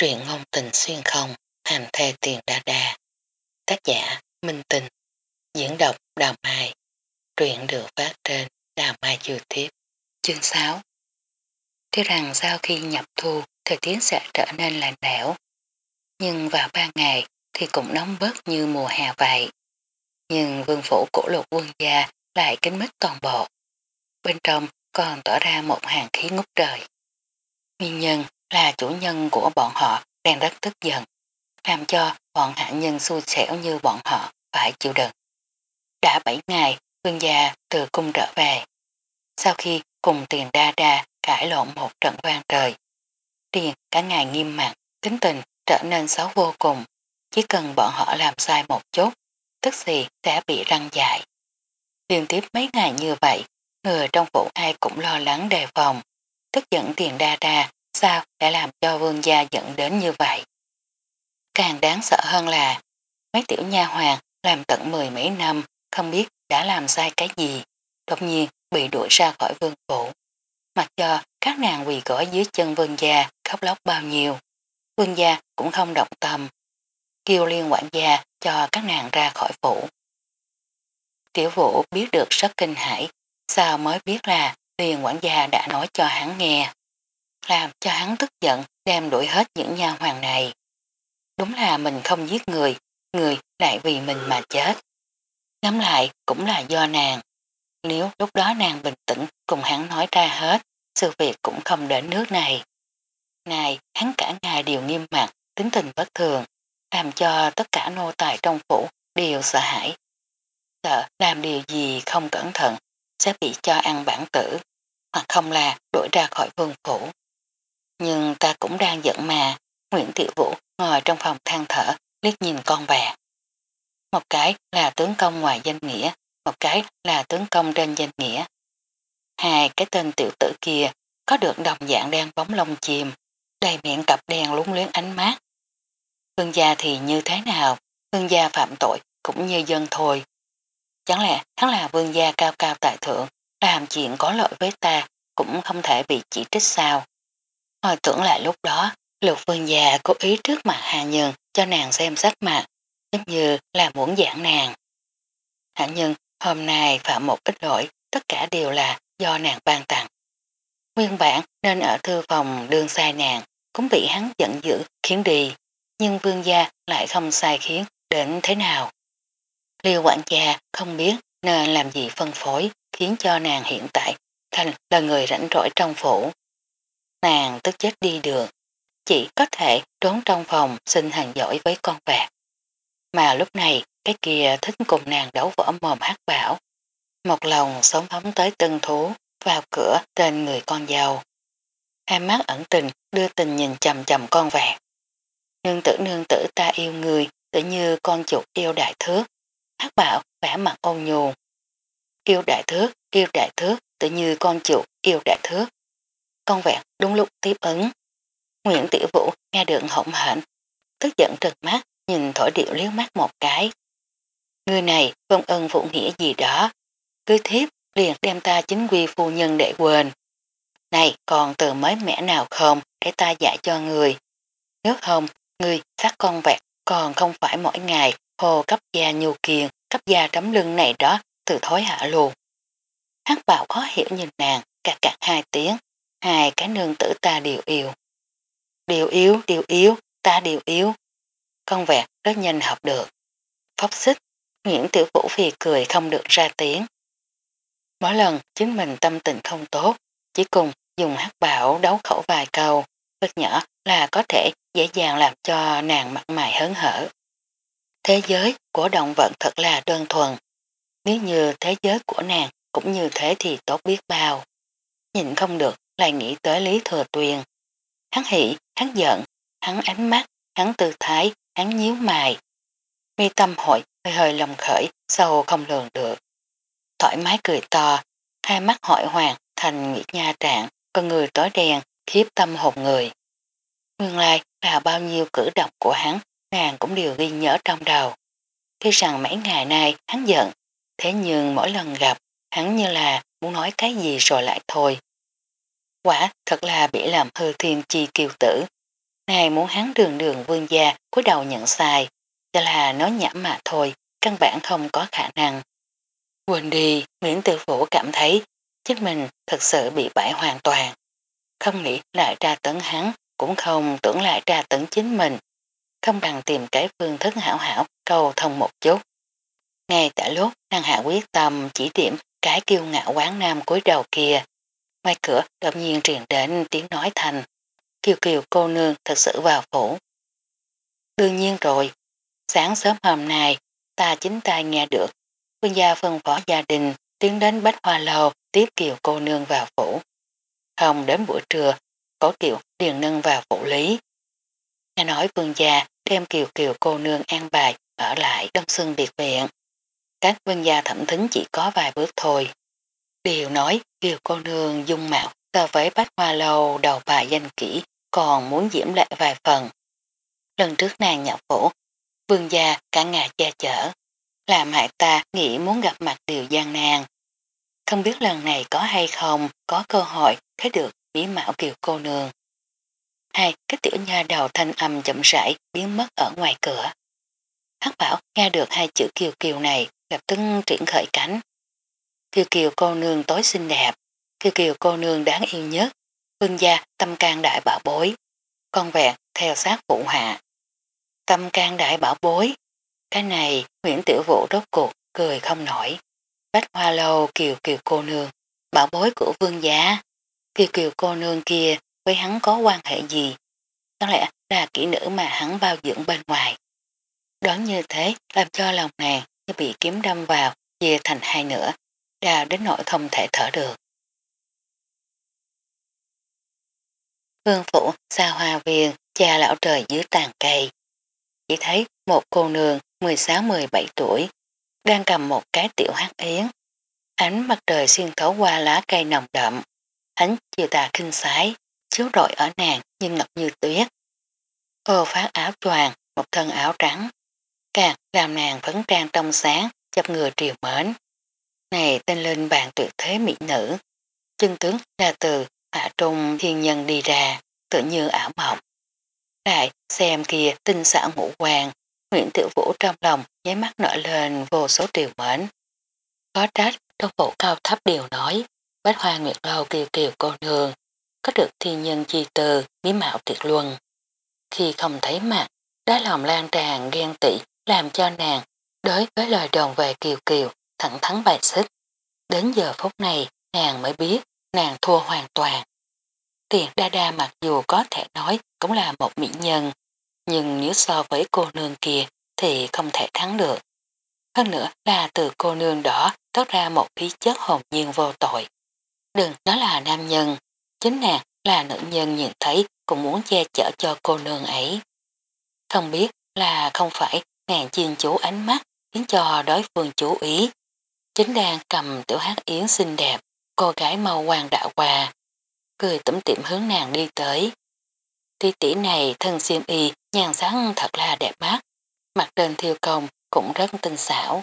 Truyện ngôn tình xuyên không, hành thê tiền đa đa. Tác giả Minh Tình. Diễn đọc Đào Mai. Truyện được phát trên Đào Mai YouTube. Chương 6 Tuy rằng sau khi nhập thu, thời tiết sẽ trở nên lạnh lẽo. Nhưng vào ba ngày thì cũng nóng bớt như mùa hè vậy. Nhưng vương phủ của lục quân gia lại kính mít toàn bộ. Bên trong còn tỏ ra một hàng khí ngút trời. Nguyên nhân là chủ nhân của bọn họ đang rất tức giận, làm cho bọn hạ nhân xui xẻo như bọn họ phải chịu đựng. Đã 7 ngày, vương gia từ cung trở về. Sau khi cùng tiền đa đa cãi lộn một trận vang trời, tiền cả ngày nghiêm mặt, tính tình trở nên xấu vô cùng. Chỉ cần bọn họ làm sai một chút, tức gì sẽ bị răng dại. Liên tiếp mấy ngày như vậy, người trong phủ ai cũng lo lắng đề phòng, tức giận tiền đa đa sao đã làm cho vương gia dẫn đến như vậy. Càng đáng sợ hơn là mấy tiểu nha hoàng làm tận mười mấy năm không biết đã làm sai cái gì, đột nhiên bị đuổi ra khỏi vương phủ. Mặc cho các nàng quỳ gõ dưới chân vương gia khóc lóc bao nhiêu, vương gia cũng không động tâm. Kêu liên quản gia cho các nàng ra khỏi phủ. Tiểu vũ biết được rất kinh hãi, sao mới biết là liên quản gia đã nói cho hắn nghe làm cho hắn tức giận đem đuổi hết những nha hoàng này. Đúng là mình không giết người, người lại vì mình mà chết. Ngắm lại cũng là do nàng. Nếu lúc đó nàng bình tĩnh cùng hắn nói ra hết, sự việc cũng không đến nước này. Này, hắn cả ngày đều nghiêm mặt, tính tình bất thường, làm cho tất cả nô tài trong phủ đều sợ hãi. Sợ làm điều gì không cẩn thận sẽ bị cho ăn bản tử, hoặc không là đuổi ra khỏi vương phủ. Nhưng ta cũng đang giận mà, Nguyễn Tiểu Vũ ngồi trong phòng than thở, liếc nhìn con bà. Một cái là tướng công ngoài danh nghĩa, một cái là tướng công trên danh nghĩa. Hai cái tên tiểu tử kia có được đồng dạng đen bóng lông chìm, đầy miệng cặp đen lúng luyến ánh mát. Hương gia thì như thế nào, hương gia phạm tội cũng như dân thôi. Chẳng lẽ hắn là vương gia cao cao tại thượng, làm chuyện có lợi với ta cũng không thể bị chỉ trích sao. Hồi tưởng lại lúc đó, lục vương già cố ý trước mặt Hà Nhân cho nàng xem sách mặt, giống như là muốn giảng nàng. Hạ Nhân hôm nay phạm một ít lỗi, tất cả đều là do nàng ban tặng. Nguyên bản nên ở thư phòng đương sai nàng, cũng bị hắn giận dữ khiến đi, nhưng vương gia lại không sai khiến đến thế nào. Liêu quản gia không biết nên làm gì phân phối khiến cho nàng hiện tại thành là người rảnh rỗi trong phủ. Nàng tức chết đi được, chỉ có thể trốn trong phòng xin hàng giỏi với con vạc. Mà lúc này cái kia thích cùng nàng đấu võ mồm hát bảo. Một lòng sống phóng tới tân thú vào cửa tên người con giàu Hai mắt ẩn tình đưa tình nhìn chầm chầm con vạc. Nương tử nương tử ta yêu người tự như con chuột yêu đại thước. Hát bảo vẽ mặt ôn nhu. Yêu đại thước, yêu đại thước tự như con chuột yêu đại thước con vẹn đúng lúc tiếp ứng. Nguyễn Tiểu Vũ nghe được hổng hạnh, tức giận trật mắt, nhìn thổi điệu liếu mắt một cái. Người này vong ân phụ nghĩa gì đó, cứ thiếp liền đem ta chính quy phu nhân để quên. Này còn từ mới mẻ nào không để ta dạy cho người. Nếu không, người sát con vẹt còn không phải mỗi ngày hồ cấp da nhu kiền, cấp da trấm lưng này đó từ thối hạ luôn. Hát bảo khó hiểu nhìn nàng, cạc cạc hai tiếng, hai cái nương tử ta đều yêu. Điều yếu, điều yếu, ta đều yếu. Con vẹt rất nhanh học được. Phóc xích, Nguyễn Tiểu Vũ phì cười không được ra tiếng. Mỗi lần chính mình tâm tình không tốt, chỉ cùng dùng hát bảo đấu khẩu vài câu, rất nhỏ là có thể dễ dàng làm cho nàng mặt mày hớn hở. Thế giới của động vật thật là đơn thuần. Nếu như thế giới của nàng cũng như thế thì tốt biết bao. Nhìn không được lại nghĩ tới Lý Thừa Tuyền. Hắn hỉ, hắn giận, hắn ánh mắt, hắn tư thái, hắn nhíu mày. Mi tâm hội hơi hơi lòng khởi, sâu không lường được. Thoải mái cười to, hai mắt hỏi hoàng thành nghĩa nha trạng, con người tối đen, khiếp tâm hồn người. Nguyên lai là bao nhiêu cử động của hắn, nàng cũng đều ghi nhớ trong đầu. Khi rằng mấy ngày nay hắn giận, thế nhưng mỗi lần gặp, hắn như là muốn nói cái gì rồi lại thôi. Quả thật là bị làm hư thiên chi kiều tử. này muốn hắn đường đường vương gia cúi đầu nhận sai, cho là nói nhảm mà thôi, căn bản không có khả năng. Quên đi, Nguyễn Tử Vũ cảm thấy chính mình thật sự bị bại hoàn toàn. Không nghĩ lại tra tấn hắn, cũng không tưởng lại tra tấn chính mình. Không bằng tìm cái phương thức hảo hảo cầu thông một chút. Ngay tại lúc nàng hạ quyết tâm chỉ điểm cái kiêu ngạo quán nam cuối đầu kia. Ngoài cửa đột nhiên truyền đến tiếng nói thành. Kiều kiều cô nương thật sự vào phủ. Đương nhiên rồi, sáng sớm hôm nay ta chính tay nghe được. Vương gia phân phó gia đình tiến đến Bách Hoa Lầu tiếp kiều cô nương vào phủ. Không đến buổi trưa, có kiều điền nâng vào phủ lý. Nghe nói vương gia đem kiều kiều cô nương an bài ở lại đông xuân biệt viện. Các vương gia thẩm thính chỉ có vài bước thôi. Điều nói kiều cô nương dung mạo so với bách hoa lâu đầu bài danh kỹ còn muốn diễm lại vài phần. Lần trước nàng nhập vũ vương gia cả ngày che chở, làm hại ta nghĩ muốn gặp mặt điều gian nàng. Không biết lần này có hay không có cơ hội thấy được bí mạo kiều cô nương. Hai, cái tiểu nha đầu thanh âm chậm rãi biến mất ở ngoài cửa. Hắc bảo nghe được hai chữ kiều kiều này lập tức triển khởi cánh. Kiều kiều cô nương tối xinh đẹp, kiều kiều cô nương đáng yêu nhất, vương gia tâm can đại bảo bối, con vẹn theo sát phụ hạ. Tâm can đại bảo bối, cái này Nguyễn Tiểu Vũ đốt cuộc, cười không nổi. Bách hoa lâu kiều kiều cô nương, bảo bối của vương gia. Kiều kiều cô nương kia với hắn có quan hệ gì? Có lẽ là kỹ nữ mà hắn bao dưỡng bên ngoài. Đoán như thế làm cho lòng nàng như bị kiếm đâm vào, chia thành hai nửa, đào đến nỗi không thể thở được. Hương phủ xa hoa viên, cha lão trời dưới tàn cây. Chỉ thấy một cô nương 16-17 tuổi, đang cầm một cái tiểu hát yến. Ánh mặt trời xuyên thấu qua lá cây nồng đậm, ánh chiều tà kinh sái, chiếu rọi ở nàng nhưng ngập như tuyết. Cô phát áo choàng, một thân áo trắng, càng làm nàng phấn trang trong sáng, chập người triều mến. Này tên lên bàn tuyệt thế mỹ nữ, chân tướng là từ hạ trung thiên nhân đi ra, tự như ảo mộng. Lại xem kia tinh xảo ngũ quan, Nguyễn Tiểu Vũ trong lòng nháy mắt nở lên vô số triều mến. Có trách trong bộ cao thấp đều nói, bách hoa nguyệt lâu kiều kiều cô nương, có được thiên nhân chi từ, bí mạo tuyệt luân. Khi không thấy mặt, đá lòng lan tràn ghen tị làm cho nàng đối với lời đồn về kiều kiều thẳng thắn bài xích. Đến giờ phút này nàng mới biết nàng thua hoàn toàn. Tiền đa đa mặc dù có thể nói cũng là một mỹ nhân, nhưng nếu so với cô nương kia thì không thể thắng được. Hơn nữa là từ cô nương đó tốt ra một khí chất hồn nhiên vô tội. Đừng nói là nam nhân, chính nàng là nữ nhân nhìn thấy cũng muốn che chở cho cô nương ấy. Không biết là không phải nàng chiên chú ánh mắt khiến cho đối phương chú ý. Chính đang cầm tiểu hát yến xinh đẹp, cô gái màu hoàng đạo quà, cười tủm tiệm hướng nàng đi tới. Tỷ tỷ này thân xiêm y nhàn sáng thật là đẹp mắt, mặt trên thiêu công cũng rất tinh xảo.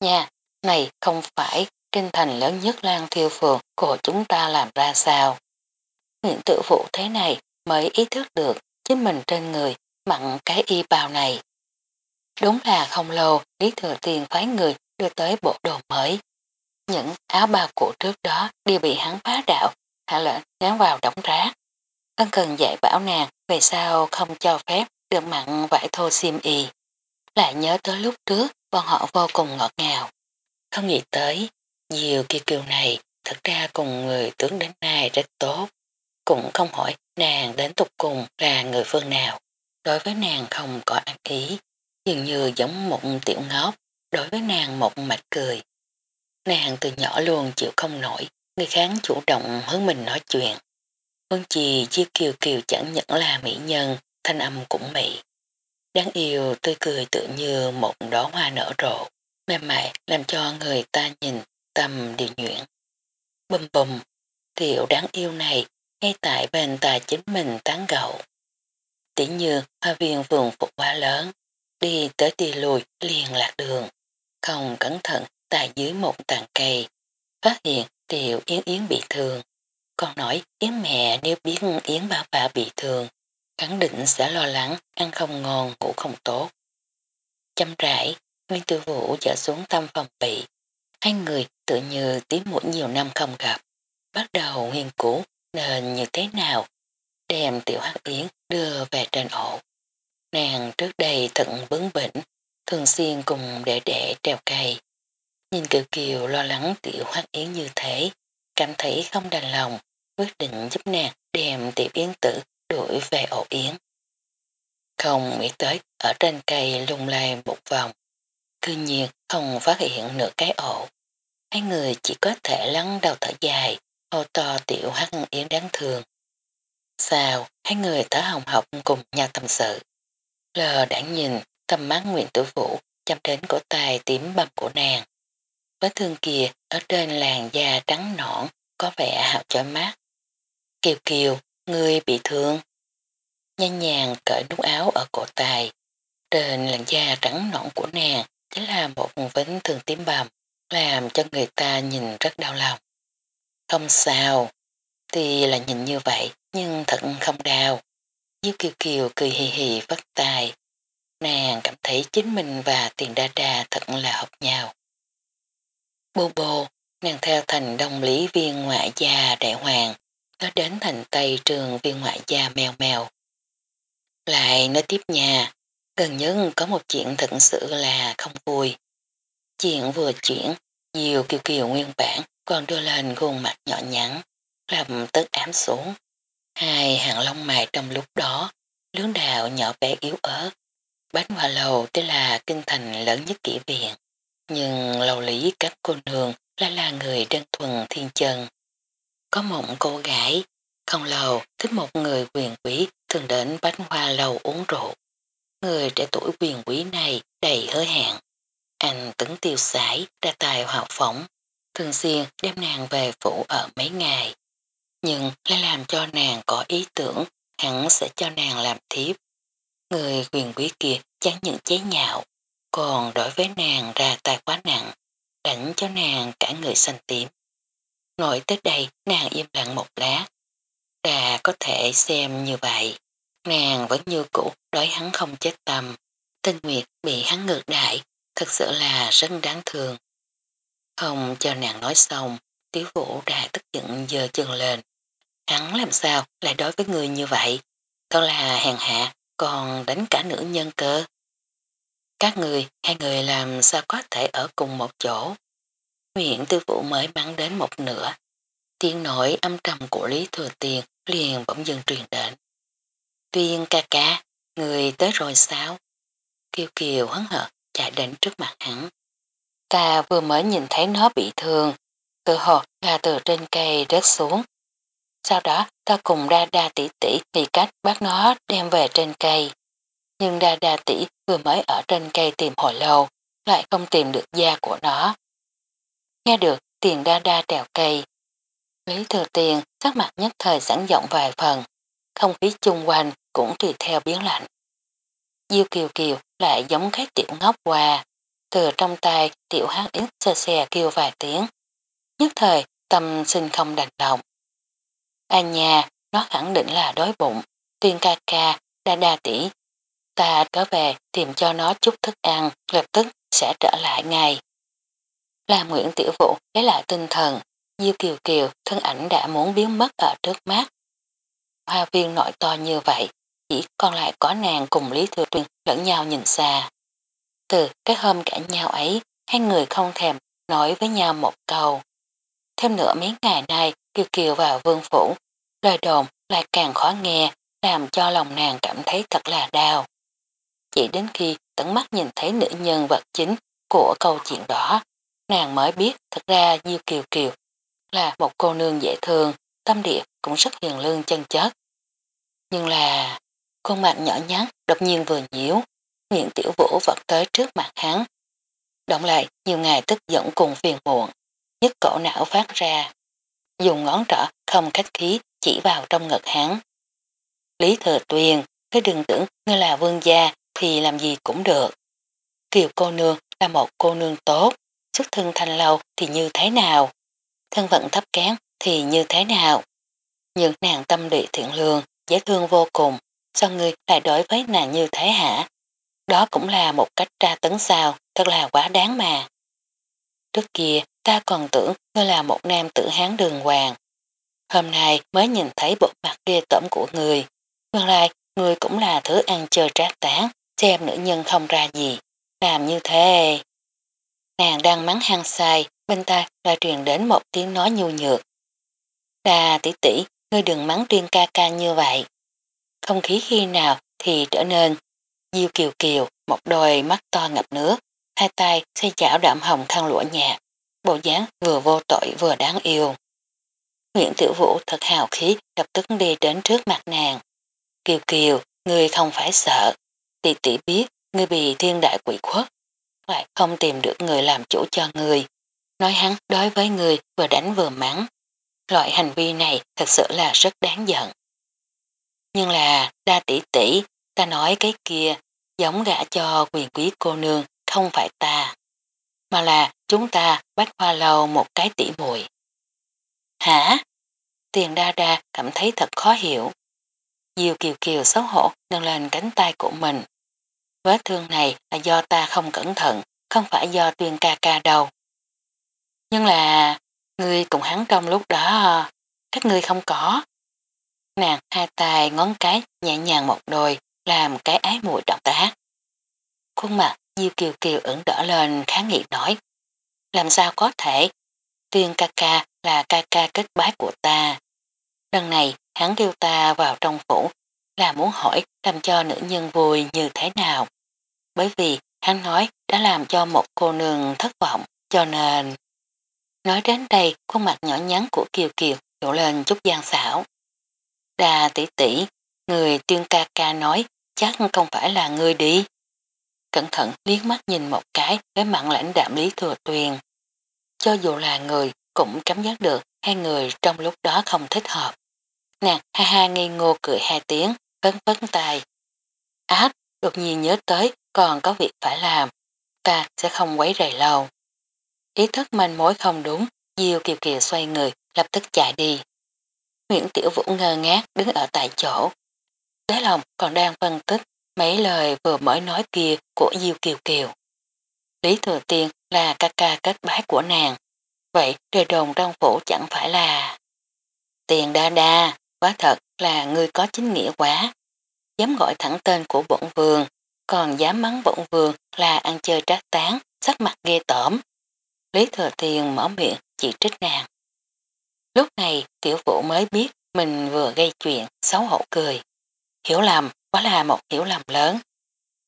Nha, này không phải kinh thành lớn nhất lan thiêu phường của chúng ta làm ra sao. Nguyễn tự vụ thế này mới ý thức được chính mình trên người mặn cái y bào này. Đúng là không lâu Lý Thừa Tiền phái người đưa tới bộ đồ mới. Những áo bào cũ trước đó đều bị hắn phá đạo, hạ lệnh gắn vào đống rác. Ân cần dạy bảo nàng về sao không cho phép được mặn vải thô xiêm y. Lại nhớ tới lúc trước bọn họ vô cùng ngọt ngào. Không nghĩ tới, nhiều kia kiều này thật ra cùng người tướng đến nay rất tốt. Cũng không hỏi nàng đến tục cùng là người phương nào. Đối với nàng không có ăn ý, dường như giống một tiểu ngốc, đối với nàng một mạch cười. Nàng từ nhỏ luôn chịu không nổi, người kháng chủ động hướng mình nói chuyện. Vân chi chiêu kiều kiều chẳng những là mỹ nhân, thanh âm cũng mỹ. Đáng yêu tươi cười tự như một đóa hoa nở rộ, mềm mại làm cho người ta nhìn tâm điều nhuyễn. Bùm bùm, tiểu đáng yêu này ngay tại bên ta chính mình tán gậu. Tỉ như hoa viên vườn phục quá lớn, đi tới đi lùi liền lạc đường, không cẩn thận tại dưới một tàn cây, phát hiện tiểu Yến Yến bị thương. Con nói Yến mẹ nếu biết Yến ba bà bị thương, khẳng định sẽ lo lắng, ăn không ngon, ngủ không tốt. Chăm rãi, Nguyên Tư Vũ dở xuống tâm phòng bị. Hai người tự như tím mũi nhiều năm không gặp. Bắt đầu nghiên cứu nên như thế nào đem tiểu hắc yến đưa về trên ổ. Nàng trước đây thận bướng bỉnh, thường xuyên cùng đệ đệ treo cây. Nhìn Kiều Kiều lo lắng tiểu hoác yến như thế, cảm thấy không đành lòng, quyết định giúp nàng đem tiểu yến tử đuổi về ổ yến. Không nghĩ tới ở trên cây lung lay một vòng, cư nhiên không phát hiện nửa cái ổ. Hai người chỉ có thể lắng đầu thở dài, hô to tiểu hắc yến đáng thường. Sao, hai người thở hồng học cùng nhau tâm sự. Lờ đã nhìn, tầm mắt nguyện tử vũ chăm đến cổ tay tím bầm của nàng. Vết thương kia ở trên làn da trắng nõn có vẻ hạo chói mát Kiều Kiều, người bị thương. Nhanh nhàng cởi nút áo ở cổ tay. Trên làn da trắng nõn của nàng chính là một vết thương tím bầm, làm cho người ta nhìn rất đau lòng. Không sao, thì là nhìn như vậy nhưng thật không đau. Diêu Kiều Kiều cười hì hì vất tài. Nàng cảm thấy chính mình và tiền đa đa thật là hợp nhau. Bô bô, nàng theo thành đông lý viên ngoại gia đại hoàng, nó đến thành tây trường viên ngoại gia mèo mèo. Lại nói tiếp nhà, gần nhất có một chuyện thật sự là không vui. Chuyện vừa chuyển, nhiều kiều kiều nguyên bản còn đưa lên gương mặt nhỏ nhắn, làm tức ám xuống. Hai hàng lông mày trong lúc đó, lướng đạo nhỏ bé yếu ớt. Bánh hoa lầu tức là kinh thành lớn nhất kỷ viện. Nhưng lầu lý các cô nương lại là người đơn thuần thiên chân. Có mộng cô gái, không lầu thích một người quyền quý thường đến bánh hoa lầu uống rượu. Người trẻ tuổi quyền quý này đầy hứa hẹn. Anh tấn tiêu sải ra tài hoạt phóng, thường xuyên đem nàng về phủ ở mấy ngày. Nhưng lại làm cho nàng có ý tưởng hắn sẽ cho nàng làm thiếp. Người quyền quý kia chẳng những chế nhạo, còn đối với nàng ra tài quá nặng, đánh cho nàng cả người xanh tím. Nổi tới đây nàng im lặng một lát. Đà có thể xem như vậy. Nàng vẫn như cũ đối hắn không chết tâm. Tinh Nguyệt bị hắn ngược đại, thật sự là rất đáng thương. Không cho nàng nói xong, tiếu vũ đã tức giận dơ chân lên. Hắn làm sao lại đối với người như vậy? Thật là hèn hạ, còn đánh cả nữ nhân cơ. Các người, hai người làm sao có thể ở cùng một chỗ? Nguyện tư vụ mới bắn đến một nửa. Tiếng nổi âm trầm của Lý Thừa Tiền liền bỗng dừng truyền đến. Tuyên ca ca, người tới rồi sao? Kiều Kiều hấn hợp chạy đến trước mặt hắn. Ta vừa mới nhìn thấy nó bị thương, tự hồ là từ trên cây rớt xuống. Sau đó ta cùng đa đa tỷ tỷ vì cách bắt nó đem về trên cây. Nhưng đa đa tỷ vừa mới ở trên cây tìm hồi lâu, lại không tìm được da của nó. Nghe được tiền đa đa trèo cây. Lý thừa tiền sắc mặt nhất thời sẵn giọng vài phần, không khí chung quanh cũng tùy theo biến lạnh. Diêu kiều kiều lại giống cái tiểu ngốc qua, từ trong tay tiểu hát ít sơ xe kêu vài tiếng. Nhất thời tâm sinh không đành lòng. À nhà, nó khẳng định là đói bụng, tuyên ca ca, đa đa tỷ. Ta trở về tìm cho nó chút thức ăn, lập tức sẽ trở lại ngay. Là Nguyễn Tiểu Vũ lấy lại tinh thần, Diêu Kiều Kiều thân ảnh đã muốn biến mất ở trước mắt. Hoa viên nội to như vậy, chỉ còn lại có nàng cùng Lý Thừa Tuyên lẫn nhau nhìn xa. Từ cái hôm cả nhau ấy, hai người không thèm nói với nhau một câu. Thêm nữa mấy ngày nay, Kiều Kiều vào vương phủ, lời đồn lại càng khó nghe, làm cho lòng nàng cảm thấy thật là đau. Chỉ đến khi tận mắt nhìn thấy nữ nhân vật chính của câu chuyện đó, nàng mới biết thật ra Diêu Kiều Kiều là một cô nương dễ thương, tâm địa cũng rất hiền lương chân chất. Nhưng là khuôn mặt nhỏ nhắn đột nhiên vừa nhiễu, miệng Tiểu Vũ vật tới trước mặt hắn. Động lại nhiều ngày tức giận cùng phiền muộn, nhất cổ não phát ra. Dùng ngón trỏ không khách khí chỉ vào trong ngực hắn. Lý Thừa Tuyền, cái đừng tưởng ngươi là vương gia thì làm gì cũng được. Kiều cô nương là một cô nương tốt, xuất thân thanh lâu thì như thế nào? Thân phận thấp kém thì như thế nào? Nhưng nàng tâm địa thiện lương, dễ thương vô cùng, sao ngươi lại đối với nàng như thế hả? Đó cũng là một cách tra tấn sao, thật là quá đáng mà. Trước kia ta còn tưởng ngươi là một nam tử hán đường hoàng. Hôm nay mới nhìn thấy bộ mặt ghê tẩm của người. Nguyên lai, người cũng là thứ ăn chơi trác tán, xem nữ nhân không ra gì. Làm như thế. Nàng đang mắng hăng sai, bên ta lại truyền đến một tiếng nói nhu nhược. Đà tỷ tỷ, ngươi đừng mắng tuyên ca ca như vậy. Không khí khi nào thì trở nên diêu kiều kiều, một đôi mắt to ngập nước, hai tay xây chảo đạm hồng thăng lũa nhạt, bộ dáng vừa vô tội vừa đáng yêu. Nguyễn Tiểu Vũ thật hào khí lập tức đi đến trước mặt nàng. Kiều Kiều, ngươi không phải sợ, tỷ tỷ biết ngươi bị thiên đại quỷ khuất, lại không tìm được người làm chủ cho ngươi. Nói hắn đối với ngươi vừa đánh vừa mắng. Loại hành vi này thật sự là rất đáng giận. Nhưng là đa tỷ tỷ, ta nói cái kia giống gã cho quyền quý cô nương, không phải ta. Mà là chúng ta bách hoa lâu một cái tỉ muội Hả? Tiền đa đa cảm thấy thật khó hiểu. diều kiều kiều xấu hổ nâng lên cánh tay của mình. Vết thương này là do ta không cẩn thận, không phải do tuyên ca ca đâu. Nhưng là, ngươi cùng hắn trong lúc đó, các ngươi không có. Nàng hai tay ngón cái nhẹ nhàng một đôi, làm cái ái mùi động tác. Khuôn mặt Diêu Kiều Kiều ẩn đỏ lên kháng nghị nói. Làm sao có thể? Tuyên ca ca là ca ca kết bái của ta. Lần này hắn kêu ta vào trong phủ là muốn hỏi làm cho nữ nhân vui như thế nào. Bởi vì hắn nói đã làm cho một cô nương thất vọng cho nên... Nói đến đây khuôn mặt nhỏ nhắn của Kiều Kiều đổ lên chút gian xảo. Đà tỷ tỷ, người tuyên ca ca nói chắc không phải là người đi. Cẩn thận liếc mắt nhìn một cái với mặn lãnh đạm lý thừa tuyền. Cho dù là người cũng cảm giác được hai người trong lúc đó không thích hợp. Nàng ha ha ngây ngô cười hai tiếng, vấn vấn tài Ác, đột nhiên nhớ tới còn có việc phải làm, ta sẽ không quấy rầy lâu. Ý thức manh mối không đúng, Diêu Kiều Kiều xoay người, lập tức chạy đi. Nguyễn Tiểu Vũ ngơ ngác đứng ở tại chỗ. Đế lòng còn đang phân tích mấy lời vừa mới nói kia của Diêu Kiều Kiều. Lý Thừa Tiên là ca ca kết bái của nàng. Vậy trời đồn trong phủ chẳng phải là... Tiền đa đa, quá thật là người có chính nghĩa quá. Dám gọi thẳng tên của bổn vườn còn dám mắng bổn vườn là ăn chơi trác tán, sắc mặt ghê tởm. Lý Thừa Tiên mở miệng chỉ trích nàng. Lúc này tiểu vũ mới biết mình vừa gây chuyện, xấu hổ cười. Hiểu lầm, quá là một hiểu lầm lớn.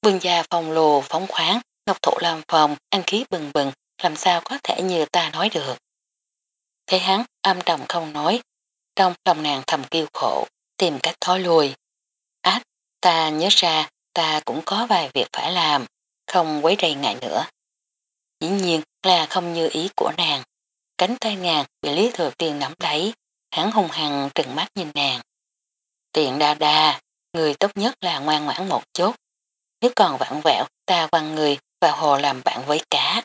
Vương gia phong lù phóng khoáng, ngọc thụ làm phòng, anh khí bừng bừng, làm sao có thể như ta nói được. Thế hắn âm trầm không nói, trong lòng nàng thầm kêu khổ, tìm cách thói lùi. Ách, ta nhớ ra ta cũng có vài việc phải làm, không quấy rầy ngại nữa. Dĩ nhiên là không như ý của nàng. Cánh tay nàng bị Lý Thừa Tiên nắm lấy, hắn hung hăng trừng mắt nhìn nàng. Tiện đa đa, người tốt nhất là ngoan ngoãn một chút. Nếu còn vặn vẹo, ta quăng người vào hồ làm bạn với cá.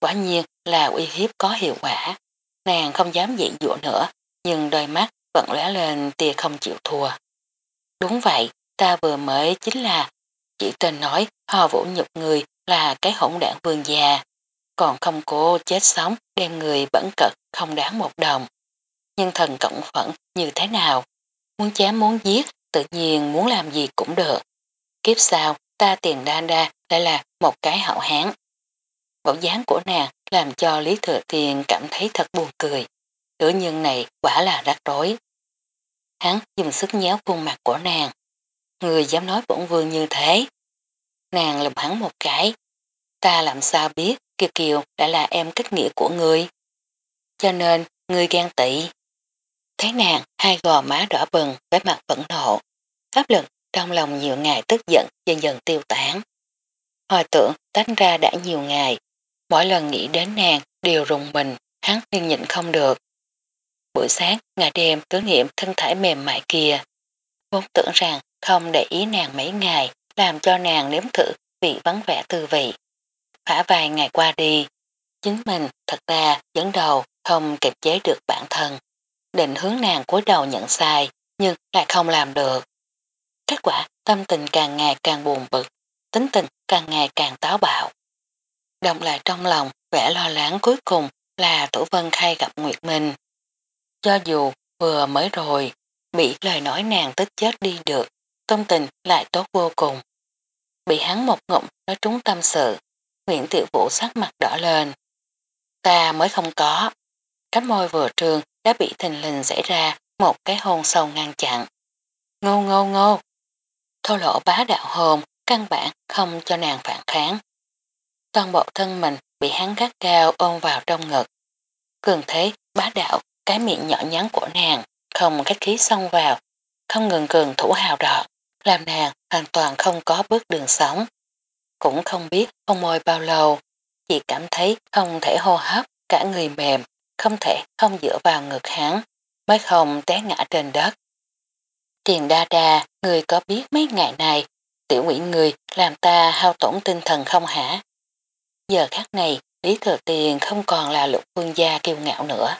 Quả nhiên là uy hiếp có hiệu quả. Nàng không dám dị dụa nữa, nhưng đôi mắt vẫn lóe lên tia không chịu thua. Đúng vậy, ta vừa mới chính là chỉ tên nói ho vũ nhục người là cái hỗn đảng vương già, còn không cố chết sống đem người bẩn cật không đáng một đồng. Nhân thần cộng phẫn như thế nào? Muốn chém muốn giết, tự nhiên muốn làm gì cũng được. Kiếp sau, ta tiền đa đa lại là một cái hậu hán. Bộ dáng của nàng làm cho Lý Thừa Tiền cảm thấy thật buồn cười. Nữ nhân này quả là rắc rối. Hắn dùng sức nhéo khuôn mặt của nàng. Người dám nói bổn vương như thế. Nàng lùm hắn một cái. Ta làm sao biết Kiều Kiều đã là em kết nghĩa của người. Cho nên, người ghen tị. Thấy nàng, hai gò má đỏ bừng với mặt phẫn nộ. áp lực trong lòng nhiều ngày tức giận dần dần tiêu tán. Hồi tưởng tánh ra đã nhiều ngày. Mỗi lần nghĩ đến nàng đều rùng mình, hắn liên nhịn không được. Buổi sáng, ngày đêm tưởng niệm thân thể mềm mại kia. Vốn tưởng rằng không để ý nàng mấy ngày, làm cho nàng nếm thử vị vắng vẻ tư vị. Phả vài ngày qua đi, chính mình thật ra dẫn đầu không kịp chế được bản thân. Định hướng nàng cúi đầu nhận sai, nhưng lại không làm được. Kết quả tâm tình càng ngày càng buồn bực, tính tình càng ngày càng táo bạo. Đồng lại trong lòng vẻ lo lắng cuối cùng là Tổ Vân Khai gặp Nguyệt Minh. Cho dù vừa mới rồi bị lời nói nàng tức chết đi được, tâm tình lại tốt vô cùng. Bị hắn một ngụm nói trúng tâm sự, Nguyễn Tiểu Vũ sắc mặt đỏ lên. Ta mới không có. Cánh môi vừa trường đã bị thình lình xảy ra một cái hôn sâu ngăn chặn. Ngô ngô ngô. Thô lỗ bá đạo hồn, căn bản không cho nàng phản kháng. Toàn bộ thân mình bị hắn gắt cao ôm vào trong ngực. Cường thế, bá đạo, cái miệng nhỏ nhắn của nàng, không cách khí xông vào, không ngừng cường thủ hào đọt, làm nàng hoàn toàn không có bước đường sống. Cũng không biết hôn môi bao lâu, chỉ cảm thấy không thể hô hấp, cả người mềm, không thể không dựa vào ngực hắn, mới không té ngã trên đất. Tiền đa đa, người có biết mấy ngày này, tiểu quỷ người làm ta hao tổn tinh thần không hả? Giờ khác này, Lý Thừa Tiền không còn là lục phương gia kiêu ngạo nữa.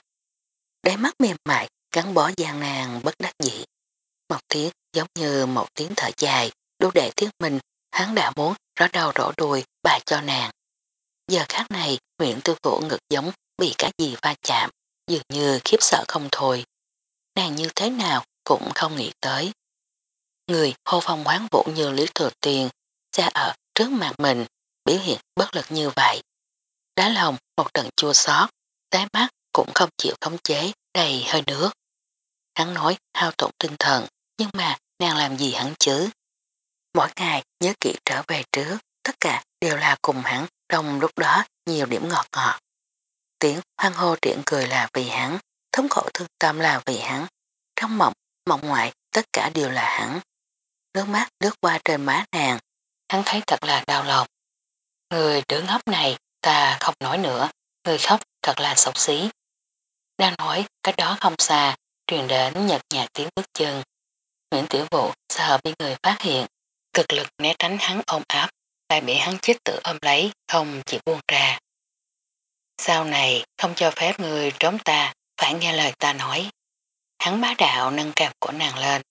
Đáy mắt mềm mại, gắn bó gian nàng bất đắc dĩ. Một tiếng giống như một tiếng thở dài, đủ để thiết mình, hắn đã muốn rõ đầu rõ đùi bà cho nàng. Giờ khác này, huyện tư vũ ngực giống bị cái gì va chạm, dường như khiếp sợ không thôi. Nàng như thế nào cũng không nghĩ tới. Người hô phong hoáng vũ như lý thừa tiền, ra ở trước mặt mình, biểu hiện bất lực như vậy. Đá lòng một trận chua xót, tái mắt cũng không chịu khống chế, đầy hơi nước. Hắn nói hao tổn tinh thần, nhưng mà nàng làm gì hắn chứ? Mỗi ngày nhớ kỹ trở về trước, tất cả đều là cùng hắn trong lúc đó nhiều điểm ngọt ngọt. Tiếng hoang hô triển cười là vì hắn, thống khổ thương tâm là vì hắn. Trong mộng, mộng ngoại tất cả đều là hắn. Nước mắt lướt qua trên má nàng, hắn thấy thật là đau lòng. Người đứa ngốc này ta không nói nữa, người khóc thật là xấu xí. Đang nói cách đó không xa, truyền đến nhật nhạt tiếng bước chân. Nguyễn Tiểu Vũ sợ bị người phát hiện, cực lực né tránh hắn ôm áp, lại bị hắn chết tự ôm lấy, không chịu buông ra. Sau này không cho phép người trốn ta, phải nghe lời ta nói. Hắn bá đạo nâng cằm của nàng lên.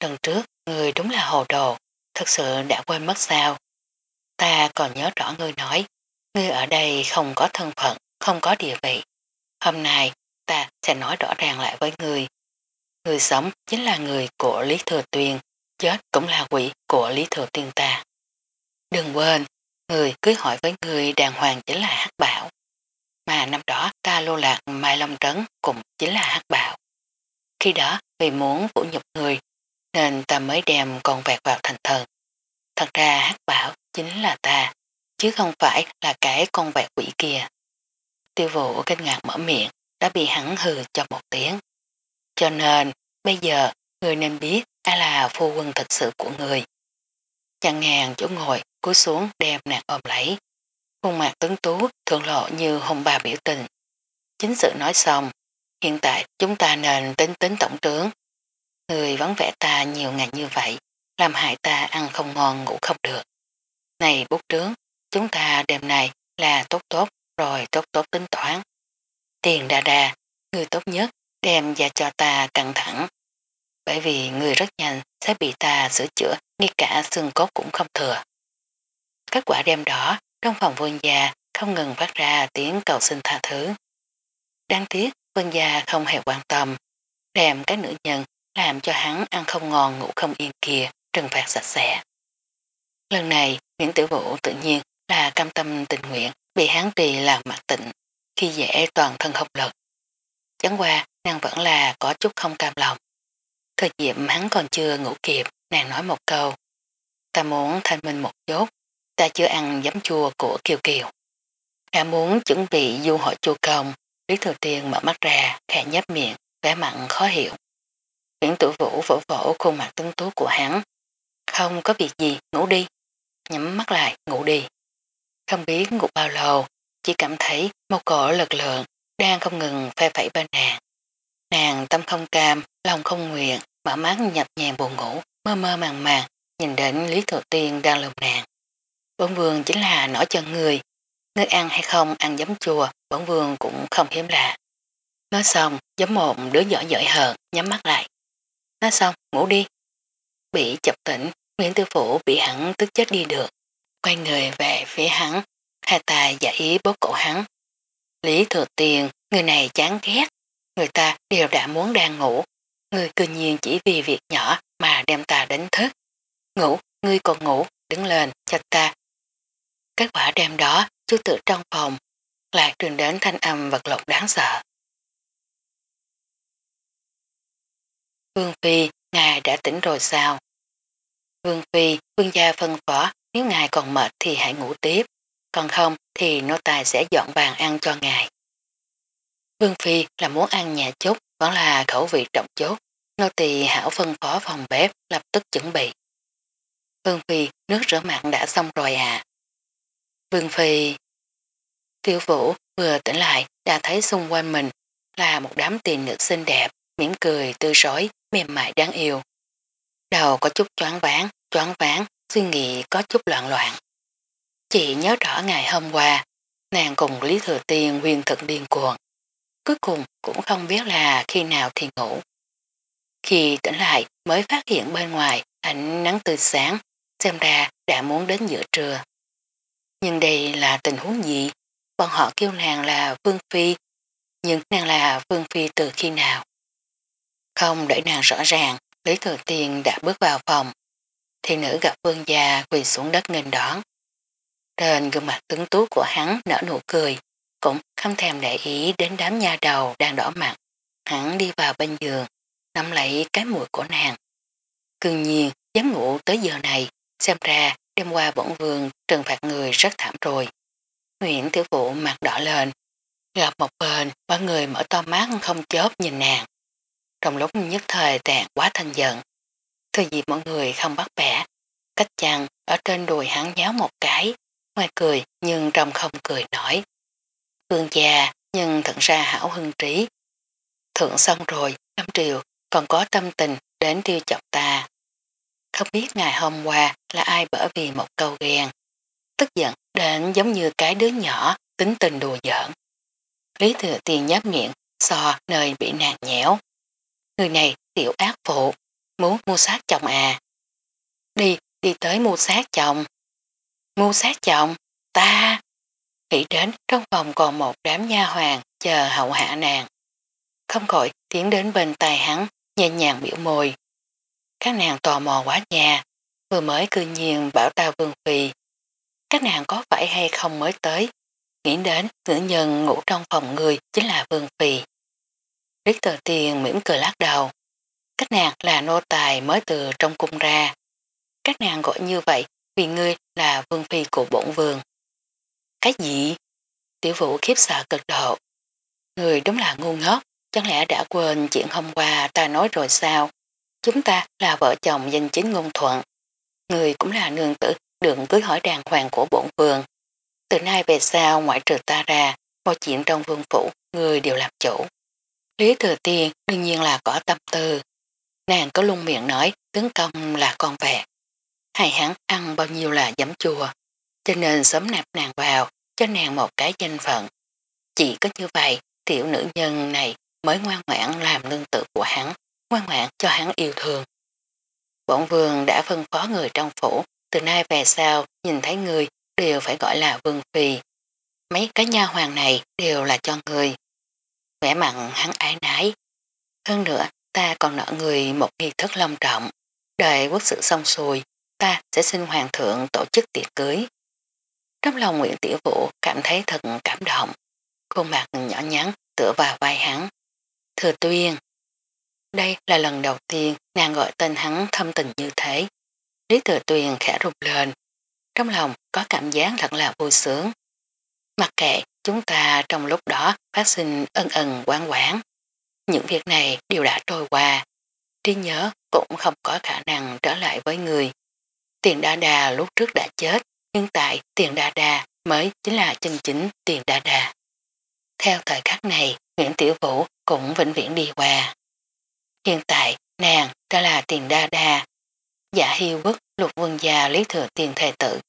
Lần trước, người đúng là hồ đồ, thật sự đã quên mất sao. Ta còn nhớ rõ người nói, ngươi ở đây không có thân phận, không có địa vị. Hôm nay, ta sẽ nói rõ ràng lại với người. Người sống chính là người của Lý Thừa Tuyên, chết cũng là quỷ của Lý Thừa Tuyên ta. Đừng quên, người cưới hỏi với người đàng hoàng chính là hắc bảo. Mà năm đó ta lô lạc Mai Long Trấn cũng chính là hắc bảo. Khi đó vì muốn vũ nhục người nên ta mới đem con vẹt vào thành thần. Thật ra hắc bảo chính là ta, chứ không phải là cái con vẹt quỷ kia. Tiêu vụ kinh ngạc mở miệng đã bị hắn hừ cho một tiếng. Cho nên, bây giờ, người nên biết ai là phu quân thật sự của người. chẳng ngàn chỗ ngồi, cúi xuống đem nàng ôm lấy. Khuôn mặt tuấn tú thường lộ như hồng bà biểu tình. Chính sự nói xong, hiện tại chúng ta nên tính tính tổng trướng. Người vắng vẻ ta nhiều ngày như vậy, làm hại ta ăn không ngon ngủ không được. Này bút trướng, chúng ta đêm này là tốt tốt rồi tốt tốt tính toán. Tiền đa đa, người tốt nhất đem ra cho ta căng thẳng. Bởi vì người rất nhanh sẽ bị ta sửa chữa ngay cả xương cốt cũng không thừa. Kết quả đêm đó, trong phòng vương gia không ngừng phát ra tiếng cầu xin tha thứ. Đáng tiếc, vương gia không hề quan tâm, đem cái nữ nhân làm cho hắn ăn không ngon ngủ không yên kia, trừng phạt sạch sẽ. Lần này, Nguyễn Tử Vũ tự nhiên là cam tâm tình nguyện bị hắn trì làm mặt tịnh, khi dễ toàn thân không lực. Chẳng qua, nàng vẫn là có chút không cam lòng. Thời điểm hắn còn chưa ngủ kịp, nàng nói một câu. Ta muốn thanh minh một chút, ta chưa ăn giấm chua của Kiều Kiều. Đã muốn chuẩn bị du hội chua công, Lý Thừa Tiên mở mắt ra, khẽ nhấp miệng, vẻ mặn khó hiểu. Nguyễn Tử Vũ vỗ vỗ khuôn mặt tuấn tú của hắn. Không có việc gì, ngủ đi. Nhắm mắt lại, ngủ đi. Không biết ngủ bao lâu, chỉ cảm thấy một cổ lực lượng đang không ngừng phe phẩy bên nàng. Nàng tâm không cam, lòng không nguyện, mở mắt nhập nhàng buồn ngủ, mơ mơ màng màng, nhìn đến Lý Thừa Tiên đang lùm nàng. Bổn vương chính là nổi chân người, ngươi ăn hay không ăn giấm chua, bổn vương cũng không hiếm lạ. Nói xong, giấm một đứa nhỏ giỏi hờn, nhắm mắt lại. Nói xong, ngủ đi. bị chập tỉnh, Nguyễn Tư Phủ bị hắn tức chết đi được. Quay người về phía hắn, hai tài giả ý bóp cổ hắn. Lý thừa tiền, người này chán ghét, người ta đều đã muốn đang ngủ. Người cư nhiên chỉ vì việc nhỏ mà đem ta đánh thức. Ngủ, ngươi còn ngủ, đứng lên, cho ta. Kết quả đêm đó, chú tự trong phòng, lại truyền đến thanh âm vật lộn đáng sợ. Vương Phi, ngài đã tỉnh rồi sao? Vương Phi, vương gia phân phó, nếu ngài còn mệt thì hãy ngủ tiếp, còn không thì nô tài sẽ dọn bàn ăn cho ngài. Vương Phi là muốn ăn nhẹ chút, vẫn là khẩu vị trọng chốt, nô tỳ hảo phân phó phòng bếp lập tức chuẩn bị. Vương Phi, nước rửa mặt đã xong rồi à? Vương Phi, tiêu vũ vừa tỉnh lại đã thấy xung quanh mình là một đám tiền nữ xinh đẹp, mỉm cười, tươi rói, mềm mại đáng yêu. Đầu có chút choáng ván, choáng ván, suy nghĩ có chút loạn loạn. Chị nhớ rõ ngày hôm qua, nàng cùng Lý Thừa Tiên nguyên thực điên cuồng. Cuối cùng cũng không biết là khi nào thì ngủ. Khi tỉnh lại mới phát hiện bên ngoài ánh nắng tươi sáng, xem ra đã muốn đến giữa trưa. Nhưng đây là tình huống gì? Bọn họ kêu nàng là Vương Phi, nhưng nàng là Vương Phi từ khi nào? Không để nàng rõ ràng, Lý Thừa Tiên đã bước vào phòng. Thì nữ gặp vương gia quỳ xuống đất nền đón. Trên gương mặt tướng tú của hắn nở nụ cười, cũng không thèm để ý đến đám nha đầu đang đỏ mặt. Hắn đi vào bên giường, nắm lấy cái mũi của nàng. Cương nhiên, dám ngủ tới giờ này, xem ra đêm qua bổn vương trừng phạt người rất thảm rồi. Nguyễn tiểu phụ mặt đỏ lên, gặp một bên, ba người mở to mắt không chớp nhìn nàng. Trong lúc nhất thời tàn quá thanh giận. thư dịp mọi người không bắt bẻ, cách chăng ở trên đùi hắn nháo một cái, ngoài cười nhưng trong không cười nổi. Vương già nhưng thật ra hảo hưng trí. Thượng xong rồi, năm triều còn có tâm tình đến tiêu chọc ta. Không biết ngày hôm qua là ai bởi vì một câu ghen. Tức giận đến giống như cái đứa nhỏ tính tình đùa giỡn. Lý thừa tiền nhấp miệng so nơi bị nàng nhẽo. Người này tiểu ác phụ, muốn mua sát chồng à. Đi, đi tới mua sát chồng. Mua sát chồng, ta. Nghĩ đến trong phòng còn một đám nha hoàng chờ hậu hạ nàng. Không khỏi tiến đến bên tay hắn, nhẹ nhàng biểu môi. Các nàng tò mò quá nhà, vừa mới cư nhiên bảo ta vương phi. Các nàng có phải hay không mới tới, nghĩ đến nữ nhân ngủ trong phòng người chính là vương phi. Riết tờ tiền mỉm cười lắc đầu. Các nàng là nô tài mới từ trong cung ra. Các nàng gọi như vậy vì ngươi là vương phi của bổn vương. Cái gì? Tiểu vũ khiếp sợ cực độ. Người đúng là ngu ngốc, chẳng lẽ đã quên chuyện hôm qua ta nói rồi sao? Chúng ta là vợ chồng danh chính ngôn thuận. Người cũng là nương tử đừng cưới hỏi đàng hoàng của bổn vương. Từ nay về sau ngoại trừ ta ra, mọi chuyện trong vương phủ, người đều làm chủ. Lý Thừa Tiên đương nhiên là có tâm tư. Nàng có lung miệng nói tướng công là con vẹt. Hai hắn ăn bao nhiêu là giấm chua. Cho nên sớm nạp nàng vào cho nàng một cái danh phận. Chỉ có như vậy tiểu nữ nhân này mới ngoan ngoãn làm nương tự của hắn, ngoan ngoãn cho hắn yêu thương. Bổn vương đã phân phó người trong phủ, từ nay về sau nhìn thấy người đều phải gọi là vương phi. Mấy cái nha hoàng này đều là cho người. Vẻ mặn hắn ái nái. Hơn nữa, ta còn nợ người một nghi thức long trọng. Đợi quốc sự xong xuôi, ta sẽ xin hoàng thượng tổ chức tiệc cưới. Trong lòng Nguyễn Tiểu Vũ cảm thấy thật cảm động. Khuôn mặt nhỏ nhắn tựa vào vai hắn. Thừa tuyên. Đây là lần đầu tiên nàng gọi tên hắn thâm tình như thế. Lý thừa tuyền khẽ rụt lên. Trong lòng có cảm giác thật là vui sướng. Mặc kệ chúng ta trong lúc đó phát sinh ân ân quán quán. Những việc này đều đã trôi qua. Trí nhớ cũng không có khả năng trở lại với người. Tiền đa đà lúc trước đã chết, nhưng tại tiền đa đà mới chính là chân chính tiền đa đà. Theo thời khắc này, Nguyễn Tiểu Vũ cũng vĩnh viễn đi qua. Hiện tại, nàng đã là tiền đa đa. Dạ Giả hiêu quốc lục vương gia lý thừa tiền thề tử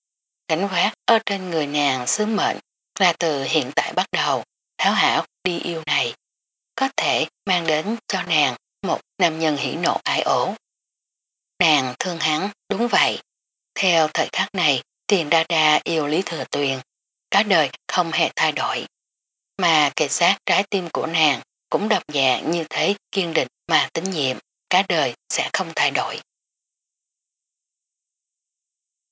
Gánh vác ở trên người nàng sứ mệnh là từ hiện tại bắt đầu, tháo hảo đi yêu này. Có thể mang đến cho nàng một nam nhân hỉ nộ ái ổ. Nàng thương hắn, đúng vậy. Theo thời khắc này, tiền đa đa yêu Lý Thừa Tuyền, cả đời không hề thay đổi. Mà kề sát trái tim của nàng cũng đập dạng như thế kiên định mà tín nhiệm, cả đời sẽ không thay đổi.